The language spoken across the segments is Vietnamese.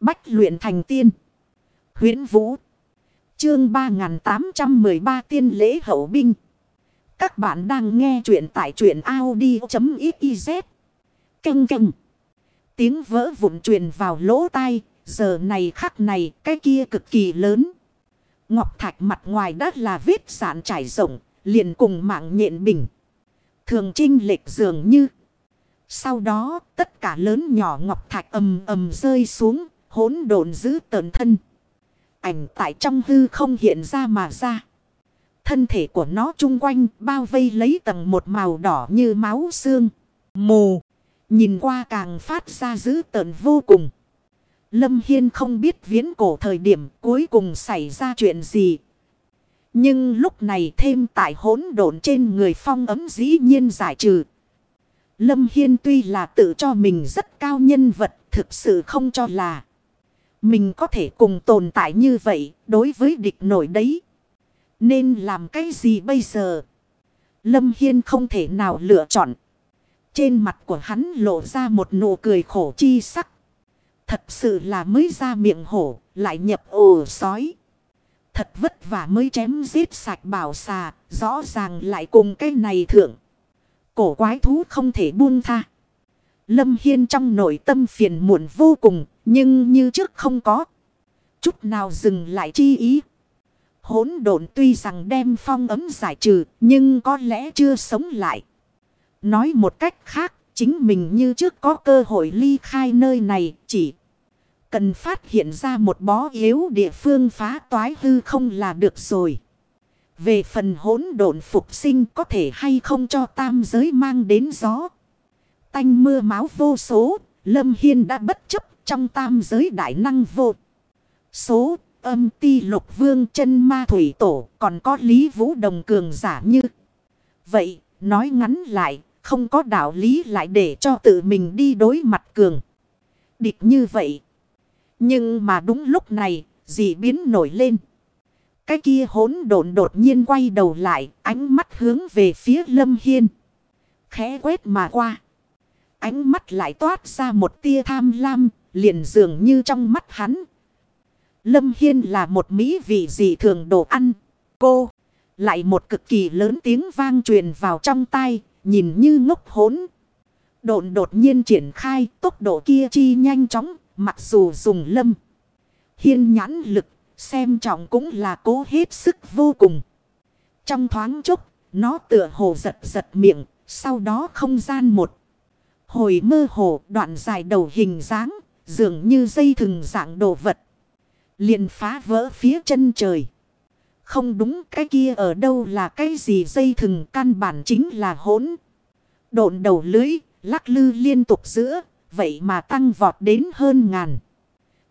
Bách luyện thành tiên. huyễn Vũ. Chương 3813 tiên lễ hậu binh. Các bạn đang nghe truyện tại truyện Audi.xyz. Canh canh. Tiếng vỡ vụn truyền vào lỗ tai. Giờ này khắc này, cái kia cực kỳ lớn. Ngọc thạch mặt ngoài đất là vết sản trải rộng. Liền cùng mạng nhện bình. Thường trinh lệch dường như. Sau đó, tất cả lớn nhỏ ngọc thạch ầm ầm rơi xuống. Hỗn độn giữ tờn thân. Ảnh tại trong hư không hiện ra mà ra. Thân thể của nó chung quanh bao vây lấy tầng một màu đỏ như máu xương. Mù. Nhìn qua càng phát ra dữ tợn vô cùng. Lâm Hiên không biết viễn cổ thời điểm cuối cùng xảy ra chuyện gì. Nhưng lúc này thêm tại hỗn độn trên người phong ấm dĩ nhiên giải trừ. Lâm Hiên tuy là tự cho mình rất cao nhân vật, thực sự không cho là. Mình có thể cùng tồn tại như vậy đối với địch nổi đấy. Nên làm cái gì bây giờ? Lâm Hiên không thể nào lựa chọn. Trên mặt của hắn lộ ra một nụ cười khổ chi sắc. Thật sự là mới ra miệng hổ, lại nhập ổ sói. Thật vất vả mới chém giết sạch bảo xà, rõ ràng lại cùng cái này thượng. Cổ quái thú không thể buông tha. Lâm Hiên trong nội tâm phiền muộn vô cùng, nhưng như trước không có. Chút nào dừng lại chi ý. Hốn độn tuy rằng đem phong ấm giải trừ, nhưng có lẽ chưa sống lại. Nói một cách khác, chính mình như trước có cơ hội ly khai nơi này, chỉ cần phát hiện ra một bó yếu địa phương phá toái hư không là được rồi. Về phần hỗn độn phục sinh có thể hay không cho tam giới mang đến gió. Tanh mưa máu vô số, Lâm Hiên đã bất chấp trong tam giới đại năng vô. Số âm ti lục vương chân ma thủy tổ còn có lý vũ đồng cường giả như. Vậy, nói ngắn lại, không có đạo lý lại để cho tự mình đi đối mặt cường. Địch như vậy. Nhưng mà đúng lúc này, dị biến nổi lên. Cái kia hỗn độn đột nhiên quay đầu lại, ánh mắt hướng về phía lâm hiên. Khẽ quét mà qua. Ánh mắt lại toát ra một tia tham lam, liền dường như trong mắt hắn. Lâm Hiên là một mỹ vị dị thường đồ ăn. Cô, lại một cực kỳ lớn tiếng vang truyền vào trong tai, nhìn như ngốc hốn. Độn đột nhiên triển khai tốc độ kia chi nhanh chóng, mặc dù dùng lâm. Hiên nhãn lực, xem trọng cũng là cố hết sức vô cùng. Trong thoáng chốc, nó tựa hồ giật giật miệng, sau đó không gian một. Hồi mơ hồ đoạn dài đầu hình dáng, dường như dây thừng dạng đồ vật. liền phá vỡ phía chân trời. Không đúng cái kia ở đâu là cái gì dây thừng căn bản chính là hỗn. Độn đầu lưới, lắc lư liên tục giữa, vậy mà tăng vọt đến hơn ngàn.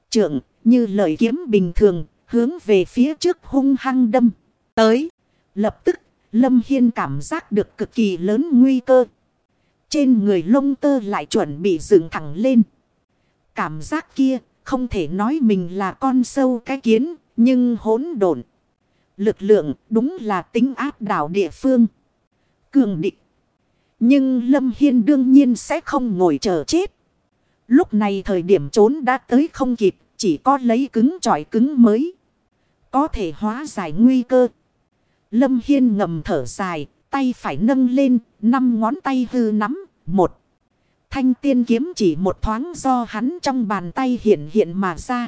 Trượng, như lời kiếm bình thường, hướng về phía trước hung hăng đâm. Tới, lập tức, Lâm Hiên cảm giác được cực kỳ lớn nguy cơ. Trên người lông tơ lại chuẩn bị dựng thẳng lên. Cảm giác kia không thể nói mình là con sâu cái kiến, nhưng hỗn độn. Lực lượng đúng là tính áp đảo địa phương. Cường định. Nhưng Lâm Hiên đương nhiên sẽ không ngồi chờ chết. Lúc này thời điểm trốn đã tới không kịp, chỉ có lấy cứng trọi cứng mới. Có thể hóa giải nguy cơ. Lâm Hiên ngầm thở dài, tay phải nâng lên, năm ngón tay hư nắm, một. Thanh tiên kiếm chỉ một thoáng do hắn trong bàn tay hiện hiện mà ra.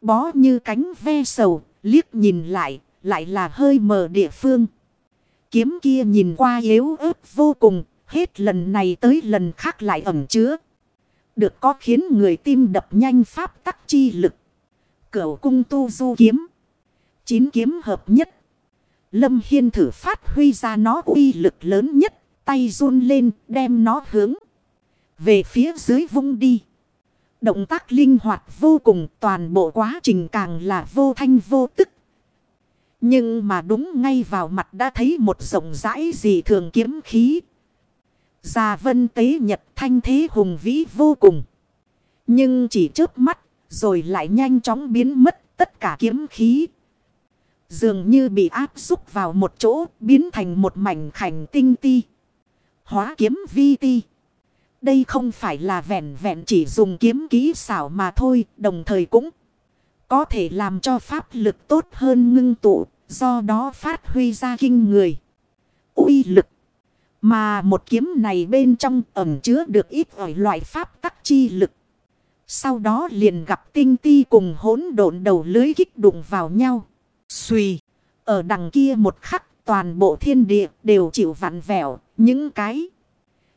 Bó như cánh ve sầu, liếc nhìn lại, lại là hơi mờ địa phương. Kiếm kia nhìn qua yếu ớt vô cùng, hết lần này tới lần khác lại ẩm chứa. Được có khiến người tim đập nhanh pháp tắc chi lực. Cửu cung tu du kiếm. Chín kiếm hợp nhất. Lâm Hiên thử phát huy ra nó uy lực lớn nhất. Tay run lên, đem nó hướng. Về phía dưới vung đi. Động tác linh hoạt vô cùng, toàn bộ quá trình càng là vô thanh vô tức. Nhưng mà đúng ngay vào mặt đã thấy một rộng rãi gì thường kiếm khí. Già vân tế nhật thanh thế hùng vĩ vô cùng. Nhưng chỉ trước mắt, rồi lại nhanh chóng biến mất tất cả kiếm khí. Dường như bị áp xúc vào một chỗ biến thành một mảnh khảnh tinh ti. Hóa kiếm vi ti. Đây không phải là vẹn vẹn chỉ dùng kiếm kỹ xảo mà thôi, đồng thời cũng có thể làm cho pháp lực tốt hơn ngưng tụ, do đó phát huy ra kinh người. uy lực. Mà một kiếm này bên trong ẩm chứa được ít ỏi loại pháp tắc chi lực. Sau đó liền gặp tinh ti cùng hỗn độn đầu lưới kích đụng vào nhau. Xùy. Ở đằng kia một khắc toàn bộ thiên địa đều chịu vặn vẹo. Những cái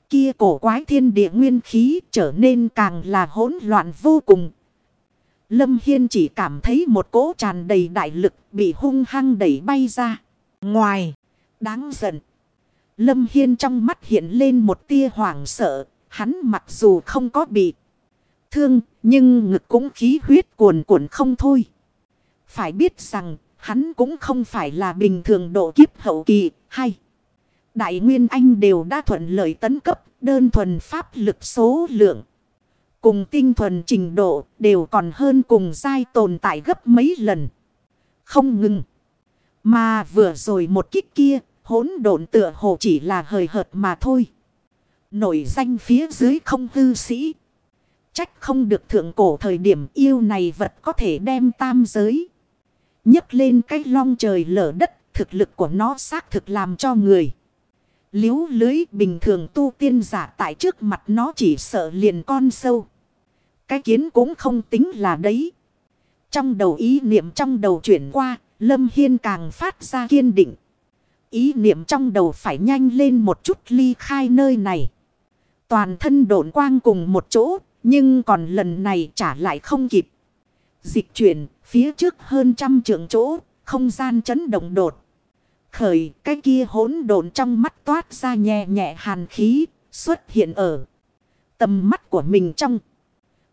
kia cổ quái thiên địa nguyên khí trở nên càng là hỗn loạn vô cùng. Lâm Hiên chỉ cảm thấy một cỗ tràn đầy đại lực bị hung hăng đẩy bay ra. Ngoài, đáng giận. Lâm Hiên trong mắt hiện lên một tia hoảng sợ. Hắn mặc dù không có bị thương, nhưng ngực cũng khí huyết cuồn cuộn không thôi. Phải biết rằng, hắn cũng không phải là bình thường độ kiếp hậu kỳ, hay. Đại Nguyên Anh đều đã thuận lợi tấn cấp, đơn thuần pháp lực số lượng. Cùng tinh thuần trình độ đều còn hơn cùng dai tồn tại gấp mấy lần. Không ngừng. Mà vừa rồi một kích kia, hỗn độn tựa hồ chỉ là hời hợt mà thôi. Nổi danh phía dưới không hư sĩ. Trách không được thượng cổ thời điểm yêu này vật có thể đem tam giới nhấc lên cái long trời lở đất, thực lực của nó xác thực làm cho người. Liếu lưới bình thường tu tiên giả tại trước mặt nó chỉ sợ liền con sâu. Cái kiến cũng không tính là đấy. Trong đầu ý niệm trong đầu chuyển qua, Lâm Hiên càng phát ra kiên định. Ý niệm trong đầu phải nhanh lên một chút ly khai nơi này. Toàn thân độn quang cùng một chỗ, nhưng còn lần này trả lại không kịp. Dịch chuyển, phía trước hơn trăm trượng chỗ, không gian chấn động đột. Khởi, cái kia hỗn độn trong mắt toát ra nhẹ nhẹ hàn khí, xuất hiện ở tầm mắt của mình trong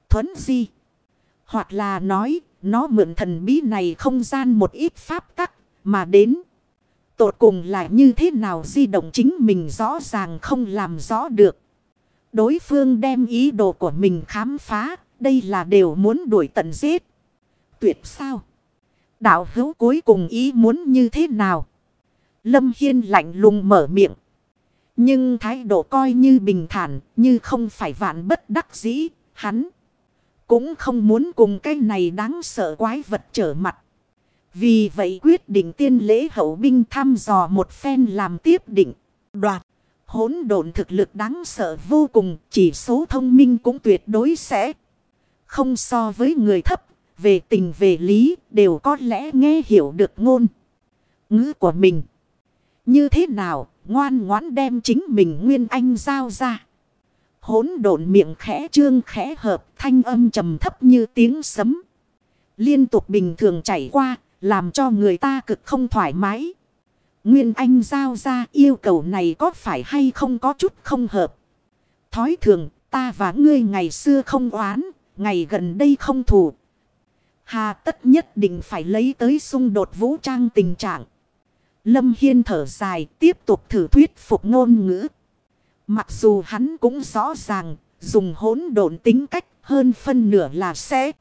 thuấn di. Hoặc là nói, nó mượn thần bí này không gian một ít pháp tắc, mà đến. Tột cùng là như thế nào di động chính mình rõ ràng không làm rõ được. Đối phương đem ý đồ của mình khám phá, đây là đều muốn đuổi tận giết. Tuyệt sao? Đạo hữu cuối cùng ý muốn như thế nào? Lâm Hiên lạnh lùng mở miệng. Nhưng thái độ coi như bình thản, như không phải vạn bất đắc dĩ, hắn. Cũng không muốn cùng cái này đáng sợ quái vật trở mặt. Vì vậy quyết định tiên lễ hậu binh thăm dò một phen làm tiếp định. Đoạt. Hốn độn thực lực đáng sợ vô cùng. Chỉ số thông minh cũng tuyệt đối sẽ. Không so với người thấp. Về tình về lý đều có lẽ nghe hiểu được ngôn. Ngữ của mình. Như thế nào ngoan ngoãn đem chính mình Nguyên Anh giao ra hỗn độn miệng khẽ trương khẽ hợp thanh âm trầm thấp như tiếng sấm. Liên tục bình thường chảy qua, làm cho người ta cực không thoải mái. Nguyên Anh giao ra yêu cầu này có phải hay không có chút không hợp. Thói thường ta và ngươi ngày xưa không oán, ngày gần đây không thù. Hà tất nhất định phải lấy tới xung đột vũ trang tình trạng. Lâm Hiên thở dài tiếp tục thử thuyết phục ngôn ngữ. Mặc dù hắn cũng rõ ràng, dùng hỗn độn tính cách hơn phân nửa là sẽ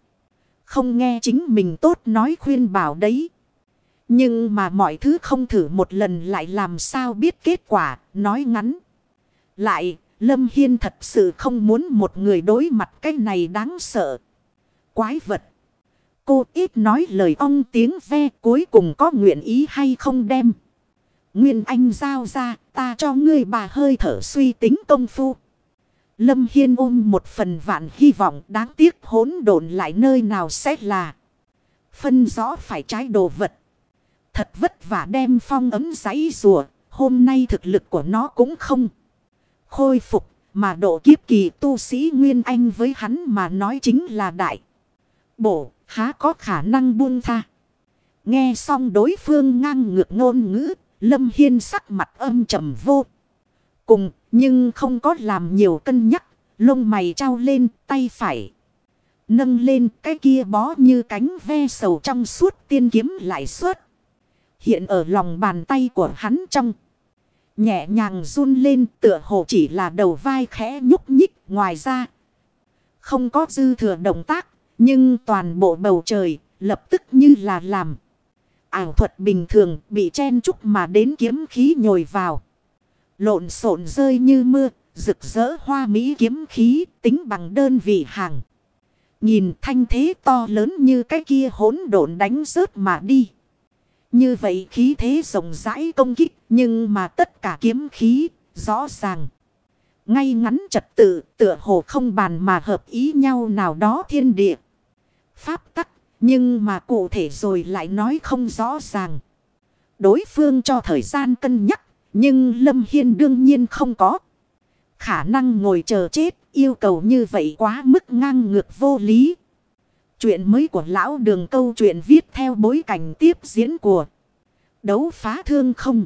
không nghe chính mình tốt nói khuyên bảo đấy. Nhưng mà mọi thứ không thử một lần lại làm sao biết kết quả, nói ngắn. Lại, Lâm Hiên thật sự không muốn một người đối mặt cái này đáng sợ. Quái vật. Cô ít nói lời ong tiếng ve cuối cùng có nguyện ý hay không đem. Nguyên Anh giao ra, ta cho ngươi bà hơi thở suy tính công phu. Lâm Hiên ôm một phần vạn hy vọng đáng tiếc hỗn độn lại nơi nào sẽ là. Phân rõ phải trái đồ vật. Thật vất vả đem phong ấm giấy rùa, hôm nay thực lực của nó cũng không khôi phục. Mà độ kiếp kỳ tu sĩ Nguyên Anh với hắn mà nói chính là đại. Bổ, há có khả năng buông tha. Nghe xong đối phương ngang ngược ngôn ngữ, Lâm Hiên sắc mặt âm trầm vô. Cùng nhưng không có làm nhiều cân nhắc. Lông mày trao lên tay phải. Nâng lên cái kia bó như cánh ve sầu trong suốt tiên kiếm lại suốt. Hiện ở lòng bàn tay của hắn trong. Nhẹ nhàng run lên tựa hồ chỉ là đầu vai khẽ nhúc nhích ngoài ra. Không có dư thừa động tác. Nhưng toàn bộ bầu trời lập tức như là làm ảo thuật bình thường bị chen chúc mà đến kiếm khí nhồi vào. Lộn xộn rơi như mưa, Rực rỡ hoa mỹ kiếm khí tính bằng đơn vị hàng. Nhìn thanh thế to lớn như cái kia hỗn độn đánh rớt mà đi. Như vậy khí thế rộng rãi công kích nhưng mà tất cả kiếm khí rõ ràng. Ngay ngắn trật tự tựa hồ không bàn mà hợp ý nhau nào đó thiên địa. Pháp tắc, nhưng mà cụ thể rồi lại nói không rõ ràng. Đối phương cho thời gian cân nhắc, nhưng Lâm Hiên đương nhiên không có. Khả năng ngồi chờ chết, yêu cầu như vậy quá mức ngang ngược vô lý. Chuyện mới của lão đường câu chuyện viết theo bối cảnh tiếp diễn của đấu phá thương không.